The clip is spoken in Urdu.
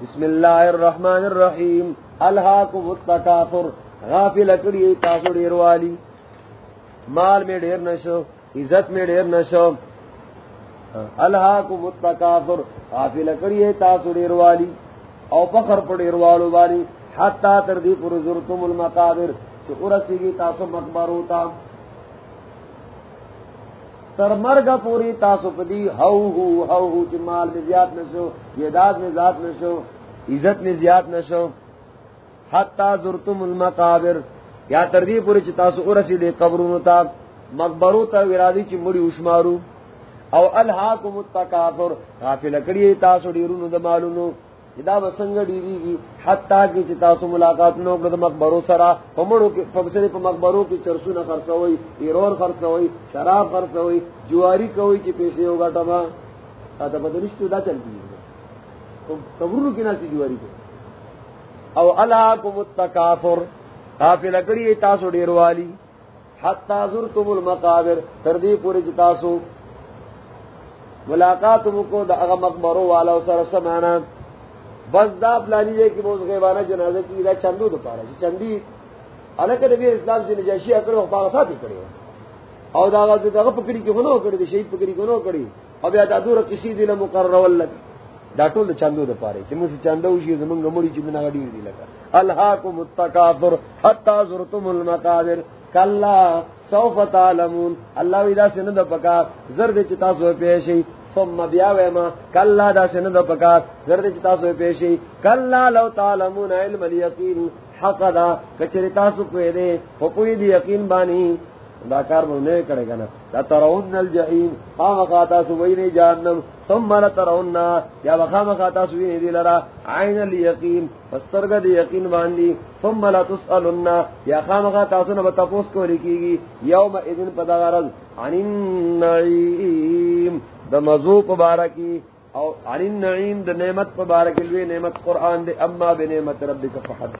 بسم اللہ الرحمن الرحیم الحاکم التکافر غافل اکڑی تاسو دیر والی. مال میں ڈیر نشو، عزت میں ڈیر نشو. الحاکم التکافر غافل اکڑی تاسو دیر والی. او فخر پر ڈیر والو والی حتی تردی پر زرتم المقابر چو ارسی گی تاسو مقبر ہوتا تر مرگا پوری تاسو پدی ہو ہو ہو ہو، چی مال میں زیاد نشو، یہ داد میں ذات نشو، عزت میں زیاد نشو. حتی زرتم المقابر، یا تردی پوری چی تاسو ارسی دے قبرون تا، مقبرو تا ورادی چی مڑی اشمارو او الحاکم التکافر غافل کری تاسو دیرون دا مالونو. دا بسنگ ڈیری گی، حتی کی چتا سو ملاقات نو کد مقبرو سرا پمڑو کی پمسری پا مقبرو کی چرسو نہ خرس ہوئی، ایرور خرس ہوئی، شراب خرس ہوئی، جواری کوئی چی پیسے ہوگا ٹما۔ تا بدنشتو دا چل چلتی ہے قبرو کی ناسی جواری کو۔ او علاکم التکافر کافی لکڑی تاسو ڈیر والی۔ حتی زرتم المقابر۔ تردی پوری جتاسو ملاقات مکو دا اغا مقبرو والا سر سمانا۔ بس دا پلانی دے کہ وہ غیبانہ جنازہ کی دا چندو دو پارا جی چندی۔ الکہ نبی اسلام سے نجاشی اکڑے وہ پاگا ساتھ کڑے۔ او دا غا دا پکڑی کی خنو کڑی، دا شہید پکڑی کی کنو کڑی۔ او بیا دا دور کسی دل مقرر ولد۔ دا ټول چندو د پاره چې موږ چندو شي زمونږ مړي چې نه غړي دي لکه الهاکم التکاثر حتا زرتم المقابر کلا سوف تعلمون۔ الله ودا سن د پکا زرد چې تاسو پیشي ثم بیا وما کلا دا سن د پکار. زرد چ تاسو پیشی، کلا لو تعلمون علم الیقین. حق دا، کچری تاسو کوی دے او کوی دی یقین بانی. دا کار مو نه کرے گا نا لا ترون الجحیم قام قاتا سو وی وین جہنم. ثم لا ترون یا وخام قاتا سو وین دی لرا. عین الیقین. فسترگ دی یقین باندی. ثم لا تسالون یا خام قاتا سو نہ تپوس کو لکیگی یوم اذن پدغرض. عن النعیم. دا مزو پبارکی او عن النعیم دا نعمت پبارکی لوی نعمت قرآن دے اما بنعمت ربک فحد